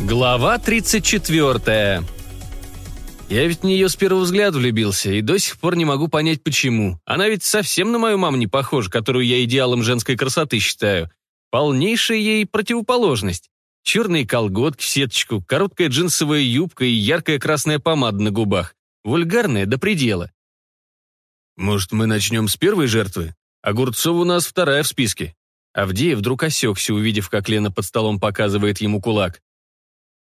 Глава 34. Я ведь в нее с первого взгляда влюбился, и до сих пор не могу понять, почему. Она ведь совсем на мою маму не похожа, которую я идеалом женской красоты считаю. Полнейшая ей противоположность. Черные колготки сеточку, короткая джинсовая юбка и яркая красная помада на губах. Вульгарная до предела. Может, мы начнем с первой жертвы? Огурцова у нас вторая в списке. Авдеев вдруг осекся, увидев, как Лена под столом показывает ему кулак.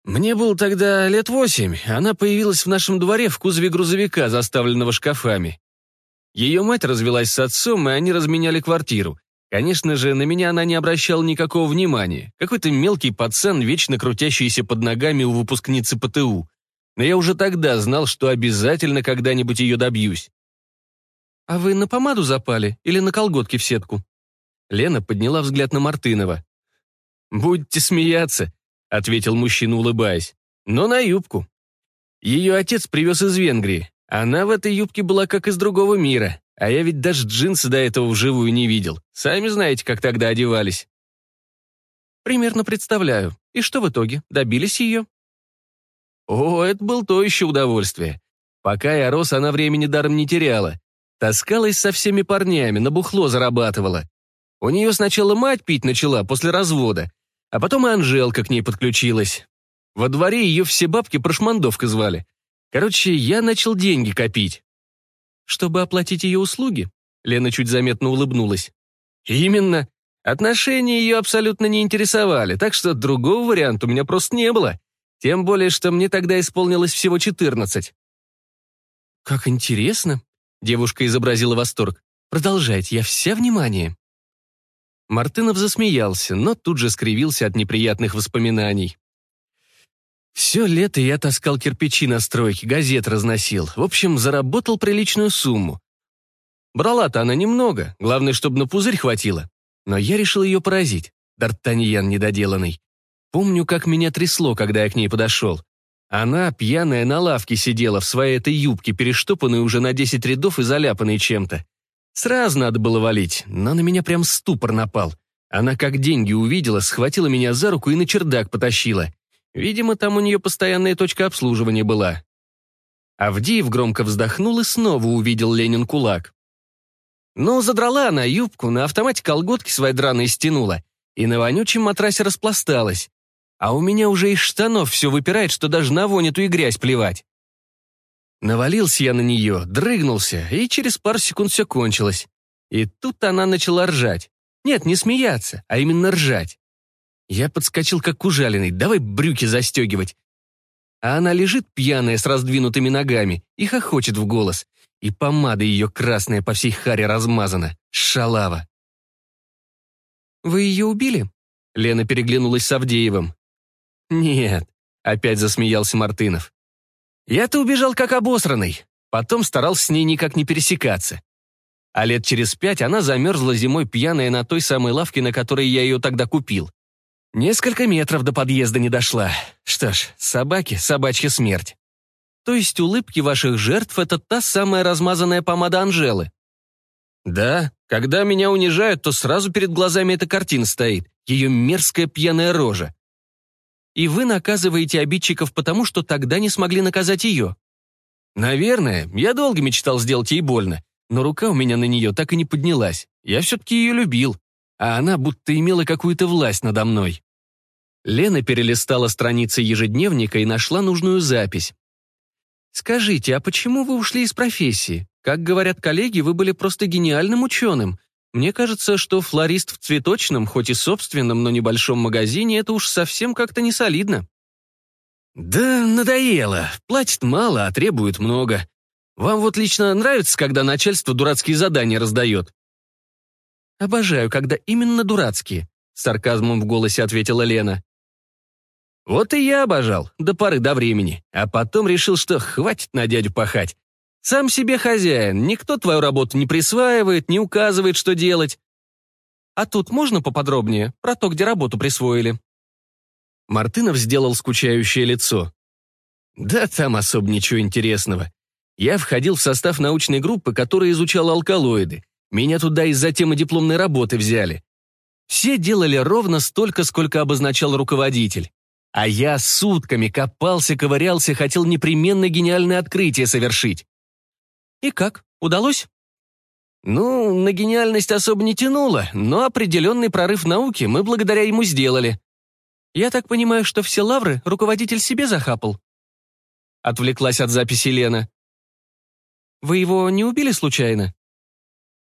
Мне было тогда лет восемь, она появилась в нашем дворе в кузове грузовика, заставленного шкафами. Ее мать развелась с отцом, и они разменяли квартиру. Конечно же, на меня она не обращала никакого внимания. Какой-то мелкий пацан, вечно крутящийся под ногами у выпускницы ПТУ. Но я уже тогда знал, что обязательно когда-нибудь ее добьюсь. «А вы на помаду запали или на колготки в сетку?» Лена подняла взгляд на Мартынова. «Будете смеяться», — ответил мужчина, улыбаясь. «Но на юбку. Ее отец привез из Венгрии. Она в этой юбке была как из другого мира, а я ведь даже джинсы до этого вживую не видел. Сами знаете, как тогда одевались». «Примерно представляю. И что в итоге? Добились ее?» О, это было то еще удовольствие. Пока я рос, она времени даром не теряла. Таскалась со всеми парнями, на бухло зарабатывала. У нее сначала мать пить начала после развода, а потом и Анжелка к ней подключилась. Во дворе ее все бабки прошмандовка звали. Короче, я начал деньги копить. Чтобы оплатить ее услуги? Лена чуть заметно улыбнулась. Именно. Отношения ее абсолютно не интересовали, так что другого варианта у меня просто не было. Тем более, что мне тогда исполнилось всего 14. «Как интересно!» — девушка изобразила восторг. «Продолжайте, я вся внимание». Мартынов засмеялся, но тут же скривился от неприятных воспоминаний. Все лето я таскал кирпичи на стройке, газет разносил. В общем, заработал приличную сумму. Брала-то она немного, главное, чтобы на пузырь хватило. Но я решил ее поразить. Д'Артаньян недоделанный. Помню, как меня трясло, когда я к ней подошел. Она, пьяная, на лавке сидела в своей этой юбке, перештопанной уже на десять рядов и заляпанной чем-то. Сразу надо было валить, но на меня прям ступор напал. Она как деньги увидела, схватила меня за руку и на чердак потащила. Видимо, там у нее постоянная точка обслуживания была. Авдеев громко вздохнул и снова увидел Ленин кулак. Ну, задрала она юбку, на автомате колготки свои драные стянула и на вонючем матрасе распласталась. А у меня уже из штанов все выпирает, что даже на вонь эту и грязь плевать. Навалился я на нее, дрыгнулся, и через пару секунд все кончилось. И тут она начала ржать. Нет, не смеяться, а именно ржать. Я подскочил как ужаленный, давай брюки застегивать. А она лежит пьяная с раздвинутыми ногами и хохочет в голос. И помада ее красная по всей харе размазана. Шалава. «Вы ее убили?» Лена переглянулась с Авдеевым. «Нет», — опять засмеялся Мартынов. Я-то убежал как обосранный. Потом старался с ней никак не пересекаться. А лет через пять она замерзла зимой пьяная на той самой лавке, на которой я ее тогда купил. Несколько метров до подъезда не дошла. Что ж, собаки, собачья смерть. То есть улыбки ваших жертв — это та самая размазанная помада Анжелы? Да, когда меня унижают, то сразу перед глазами эта картина стоит, ее мерзкая пьяная рожа и вы наказываете обидчиков потому, что тогда не смогли наказать ее. Наверное, я долго мечтал сделать ей больно, но рука у меня на нее так и не поднялась. Я все-таки ее любил, а она будто имела какую-то власть надо мной. Лена перелистала страницы ежедневника и нашла нужную запись. «Скажите, а почему вы ушли из профессии? Как говорят коллеги, вы были просто гениальным ученым. Мне кажется, что флорист в цветочном, хоть и собственном, но небольшом магазине, это уж совсем как-то не солидно. Да, надоело. Платит мало, а требует много. Вам вот лично нравится, когда начальство дурацкие задания раздает? Обожаю, когда именно дурацкие, с сарказмом в голосе ответила Лена. Вот и я обожал, до поры до времени, а потом решил, что хватит на дядю пахать. Сам себе хозяин, никто твою работу не присваивает, не указывает, что делать. А тут можно поподробнее про то, где работу присвоили?» Мартынов сделал скучающее лицо. «Да там особо ничего интересного. Я входил в состав научной группы, которая изучала алкалоиды. Меня туда из-за темы дипломной работы взяли. Все делали ровно столько, сколько обозначал руководитель. А я сутками копался, ковырялся, хотел непременно гениальное открытие совершить. И как, удалось? Ну, на гениальность особо не тянуло, но определенный прорыв науки мы благодаря ему сделали. Я так понимаю, что все лавры руководитель себе захапал? Отвлеклась от записи Лена. Вы его не убили случайно?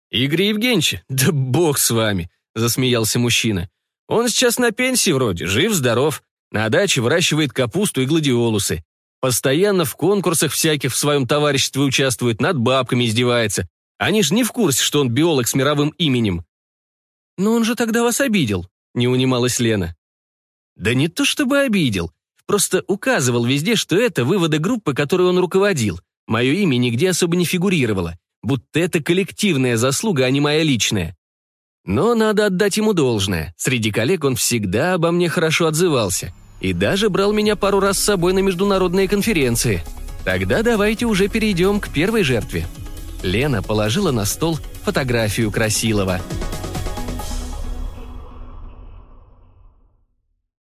Игорь Евгеньевич, да бог с вами, засмеялся мужчина. Он сейчас на пенсии вроде, жив-здоров. На даче выращивает капусту и гладиолусы. Постоянно в конкурсах всяких в своем товариществе участвует, над бабками издевается. Они ж не в курсе, что он биолог с мировым именем. Но он же тогда вас обидел, не унималась Лена. Да не то чтобы обидел. Просто указывал везде, что это выводы группы, которой он руководил. Мое имя нигде особо не фигурировало. Будто это коллективная заслуга, а не моя личная. Но надо отдать ему должное. Среди коллег он всегда обо мне хорошо отзывался. И даже брал меня пару раз с собой на международные конференции. Тогда давайте уже перейдем к первой жертве. Лена положила на стол фотографию Красилова –